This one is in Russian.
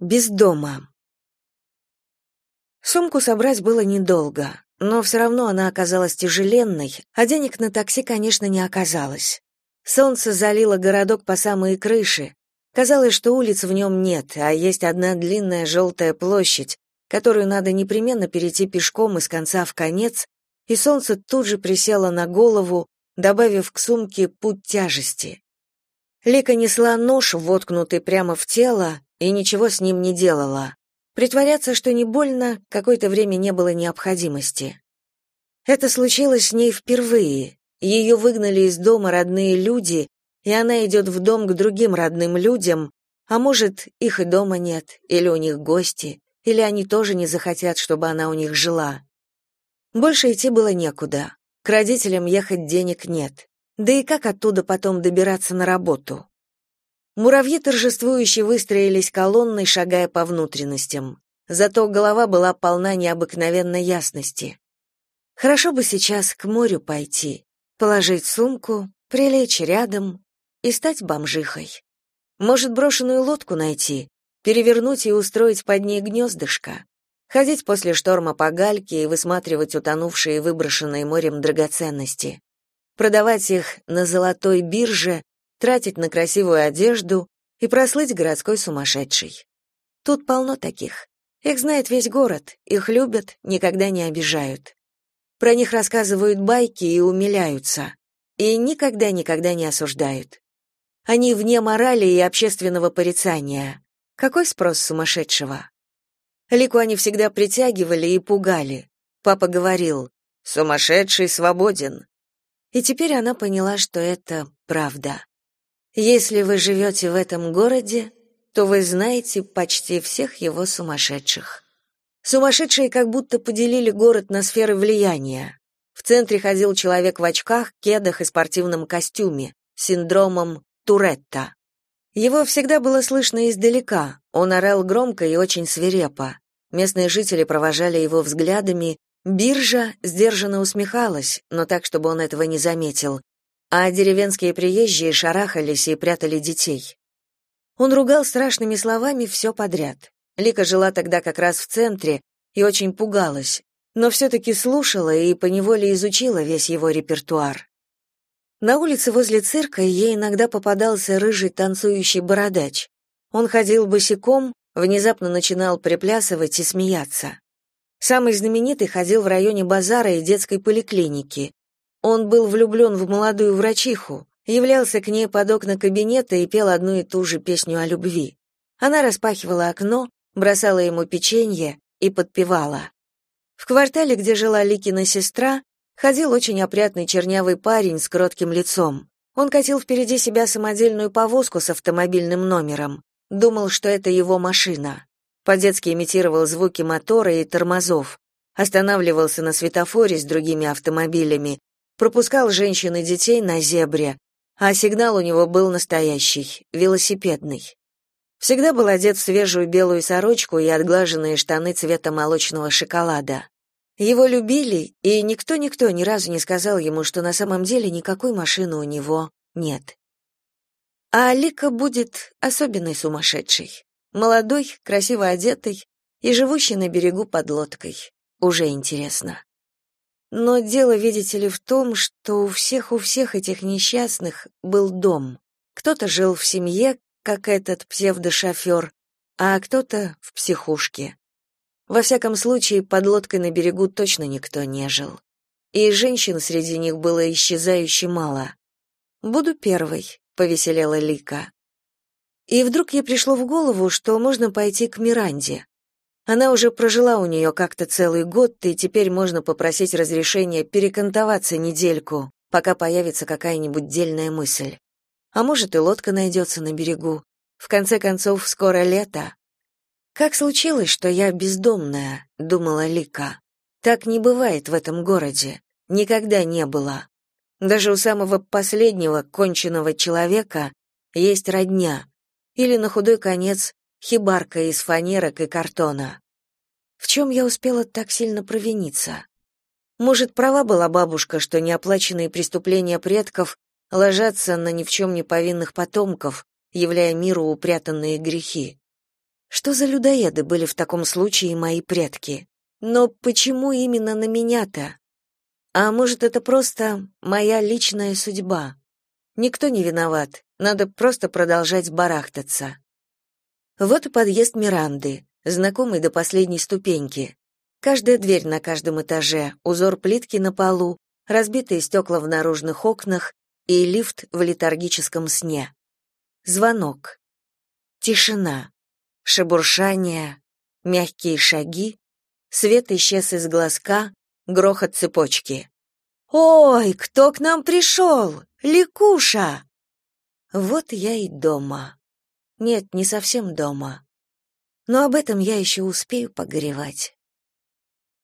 Без дома. Сумку собрать было недолго, но все равно она оказалась тяжеленной, а денег на такси, конечно, не оказалось. Солнце залило городок по самые крыши. Казалось, что улиц в нем нет, а есть одна длинная желтая площадь, которую надо непременно перейти пешком из конца в конец, и солнце тут же присело на голову, добавив к сумке путь тяжести. Лика несла нож, воткнутый прямо в тело, и ничего с ним не делала. Притворяться, что не больно, какое-то время не было необходимости. Это случилось с ней впервые. Ее выгнали из дома родные люди, и она идет в дом к другим родным людям, а может, их и дома нет, или у них гости, или они тоже не захотят, чтобы она у них жила. Больше идти было некуда. К родителям ехать денег нет. Да и как оттуда потом добираться на работу? Муравьи торжествующе выстроились колонной, шагая по внутренностям. Зато голова была полна необыкновенной ясности. Хорошо бы сейчас к морю пойти, положить сумку, прилечь рядом и стать бомжихой. Может, брошенную лодку найти, перевернуть и устроить под ней гнездышко, ходить после шторма по гальке и высматривать утонувшие и выброшенные морем драгоценности продавать их на золотой бирже, тратить на красивую одежду и прослыть городской сумасшедшей. Тут полно таких. Их знает весь город, их любят, никогда не обижают. Про них рассказывают байки и умиляются, и никогда-никогда не осуждают. Они вне морали и общественного порицания. Какой спрос сумасшедшего? Лику они всегда притягивали и пугали. Папа говорил, «Сумасшедший свободен». И теперь она поняла, что это правда. Если вы живете в этом городе, то вы знаете почти всех его сумасшедших. Сумасшедшие как будто поделили город на сферы влияния. В центре ходил человек в очках, кедах и спортивном костюме, с синдромом Туретта. Его всегда было слышно издалека, он орал громко и очень свирепо. Местные жители провожали его взглядами, Биржа сдержанно усмехалась, но так, чтобы он этого не заметил, а деревенские приезжие шарахались и прятали детей. Он ругал страшными словами все подряд. Лика жила тогда как раз в центре и очень пугалась, но все-таки слушала и поневоле изучила весь его репертуар. На улице возле цирка ей иногда попадался рыжий танцующий бородач. Он ходил босиком, внезапно начинал приплясывать и смеяться. Самый знаменитый ходил в районе базара и детской поликлиники. Он был влюблен в молодую врачиху, являлся к ней под окна кабинета и пел одну и ту же песню о любви. Она распахивала окно, бросала ему печенье и подпевала. В квартале, где жила Ликина сестра, ходил очень опрятный чернявый парень с кротким лицом. Он катил впереди себя самодельную повозку с автомобильным номером. Думал, что это его машина. По-детски имитировал звуки мотора и тормозов, останавливался на светофоре с другими автомобилями, пропускал женщин и детей на зебре, а сигнал у него был настоящий, велосипедный. Всегда был одет в свежую белую сорочку и отглаженные штаны цвета молочного шоколада. Его любили, и никто-никто ни разу не сказал ему, что на самом деле никакой машины у него нет. А Алика будет особенной сумасшедшей. Молодой, красиво одетый и живущий на берегу под лодкой. Уже интересно. Но дело, видите ли, в том, что у всех у всех этих несчастных был дом. Кто-то жил в семье, как этот псевдошофер, а кто-то в психушке. Во всяком случае, под лодкой на берегу точно никто не жил. И женщин среди них было исчезающе мало. «Буду первой», — повеселела Лика. И вдруг ей пришло в голову, что можно пойти к Миранде. Она уже прожила у нее как-то целый год, и теперь можно попросить разрешения перекантоваться недельку, пока появится какая-нибудь дельная мысль. А может, и лодка найдется на берегу. В конце концов, скоро лето. Как случилось, что я бездомная, думала Лика. Так не бывает в этом городе. Никогда не было. Даже у самого последнего конченного человека есть родня, или на худой конец хибарка из фанерок и картона. В чем я успела так сильно провиниться? Может, права была бабушка, что неоплаченные преступления предков ложатся на ни в чем не повинных потомков, являя миру упрятанные грехи. Что за людоеды были в таком случае мои предки? Но почему именно на меня-то? А может, это просто моя личная судьба? Никто не виноват, надо просто продолжать барахтаться. Вот и подъезд Миранды, знакомый до последней ступеньки. Каждая дверь на каждом этаже, узор плитки на полу, разбитые стекла в наружных окнах и лифт в летаргическом сне. Звонок. Тишина шебуршание, мягкие шаги, свет исчез из глазка, грохот цепочки. «Ой, кто к нам пришел? Ликуша!» Вот я и дома. Нет, не совсем дома. Но об этом я еще успею погоревать.